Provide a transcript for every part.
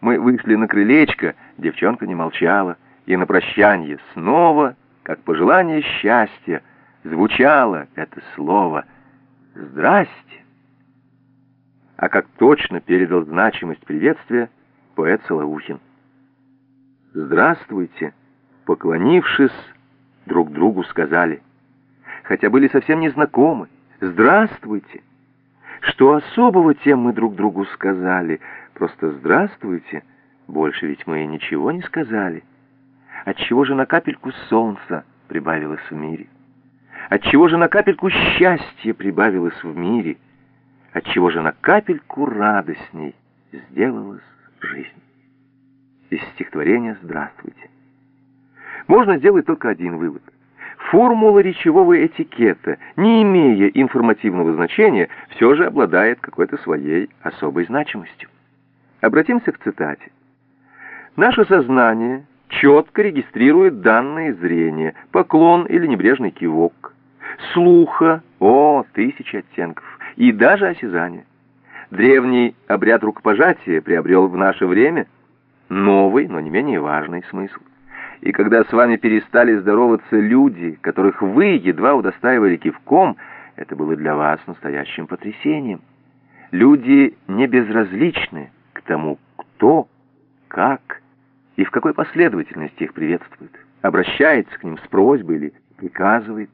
Мы вышли на крылечко, девчонка не молчала, и на прощанье снова, как пожелание счастья, звучало это слово «Здрасте». А как точно передал значимость приветствия поэт Солоухин. «Здравствуйте», поклонившись, друг другу сказали, хотя были совсем незнакомы, «Здравствуйте». Что особого тем мы друг другу сказали? Просто «здравствуйте». Больше ведь мы ничего не сказали. Отчего же на капельку солнца прибавилось в мире? Отчего же на капельку счастья прибавилось в мире? Отчего же на капельку радостней сделалась жизнь? Из стихотворения «Здравствуйте». Можно сделать только один вывод – Формула речевого этикета, не имея информативного значения, все же обладает какой-то своей особой значимостью. Обратимся к цитате. Наше сознание четко регистрирует данные зрения, поклон или небрежный кивок, слуха, о, тысячи оттенков, и даже осязания. Древний обряд рукопожатия приобрел в наше время новый, но не менее важный смысл. И когда с вами перестали здороваться люди, которых вы едва удостаивали кивком, это было для вас настоящим потрясением. Люди не безразличны к тому, кто, как и в какой последовательности их приветствует, обращается к ним с просьбой или приказывает,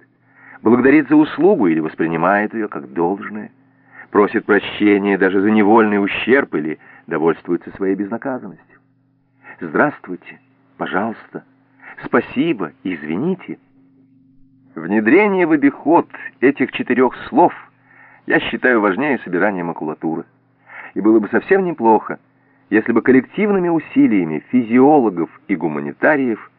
благодарит за услугу или воспринимает ее как должное, просит прощения даже за невольный ущерб или довольствуется своей безнаказанностью. Здравствуйте, пожалуйста, спасибо, извините. Внедрение в обиход этих четырех слов я считаю важнее собирания макулатуры. И было бы совсем неплохо, если бы коллективными усилиями физиологов и гуманитариев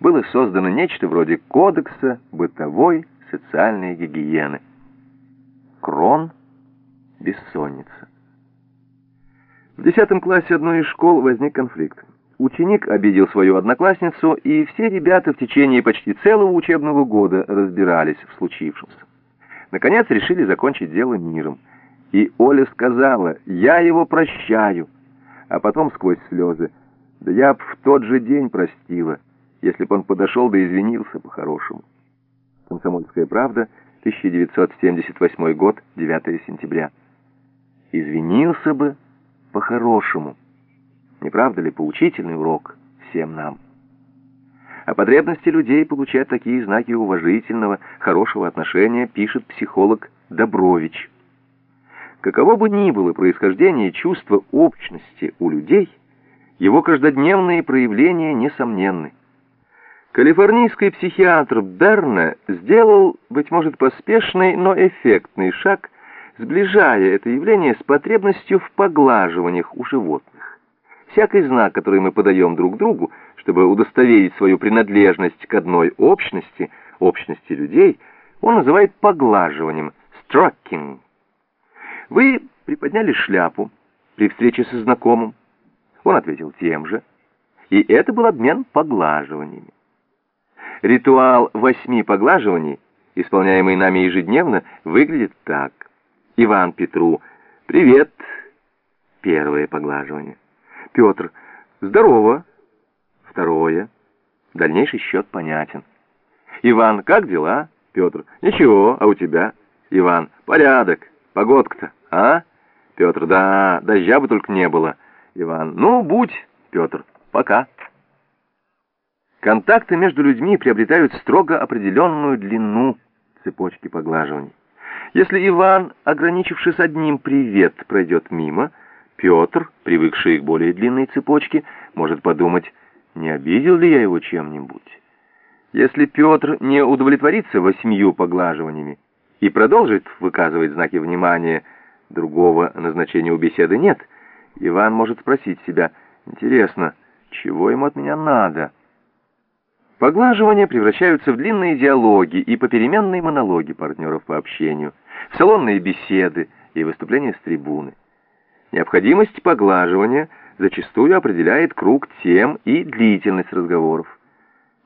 было создано нечто вроде кодекса бытовой социальной гигиены. Крон – бессонница. В десятом классе одной из школ возник конфликт. Ученик обидел свою одноклассницу, и все ребята в течение почти целого учебного года разбирались в случившемся. Наконец решили закончить дело миром. И Оля сказала, я его прощаю. А потом сквозь слезы, да я б в тот же день простила, если бы он подошел да извинился по-хорошему. Комсомольская правда, 1978 год, 9 сентября. Извинился бы по-хорошему. Не правда ли поучительный урок всем нам? О потребности людей получать такие знаки уважительного, хорошего отношения пишет психолог Добрович. Каково бы ни было происхождение чувства общности у людей, его каждодневные проявления несомненны. Калифорнийский психиатр Берне сделал, быть может, поспешный, но эффектный шаг, сближая это явление с потребностью в поглаживаниях у животных. Всякий знак, который мы подаем друг другу, чтобы удостоверить свою принадлежность к одной общности, общности людей, он называет поглаживанием, stroking. Вы приподняли шляпу при встрече со знакомым. Он ответил тем же. И это был обмен поглаживаниями. Ритуал восьми поглаживаний, исполняемый нами ежедневно, выглядит так. Иван Петру «Привет!» Первое поглаживание. Петр. Здорово. Второе. Дальнейший счет понятен. Иван, как дела? Петр. Ничего, а у тебя? Иван. Порядок. Погодка-то, а? Петр. Да, дождя бы только не было. Иван. Ну, будь, Петр. Пока. Контакты между людьми приобретают строго определенную длину цепочки поглаживаний. Если Иван, ограничившись одним «привет», пройдет мимо – Петр, привыкший к более длинной цепочке, может подумать, не обидел ли я его чем-нибудь. Если Петр не удовлетворится восьмию поглаживаниями и продолжит выказывать знаки внимания, другого назначения у беседы нет, Иван может спросить себя, интересно, чего ему от меня надо? Поглаживания превращаются в длинные диалоги и попеременные монологи партнеров по общению, в салонные беседы и выступления с трибуны. Необходимость поглаживания зачастую определяет круг тем и длительность разговоров.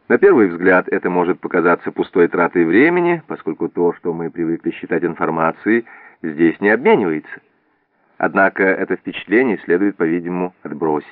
На первый взгляд это может показаться пустой тратой времени, поскольку то, что мы привыкли считать информацией, здесь не обменивается. Однако это впечатление следует, по-видимому, отбросить.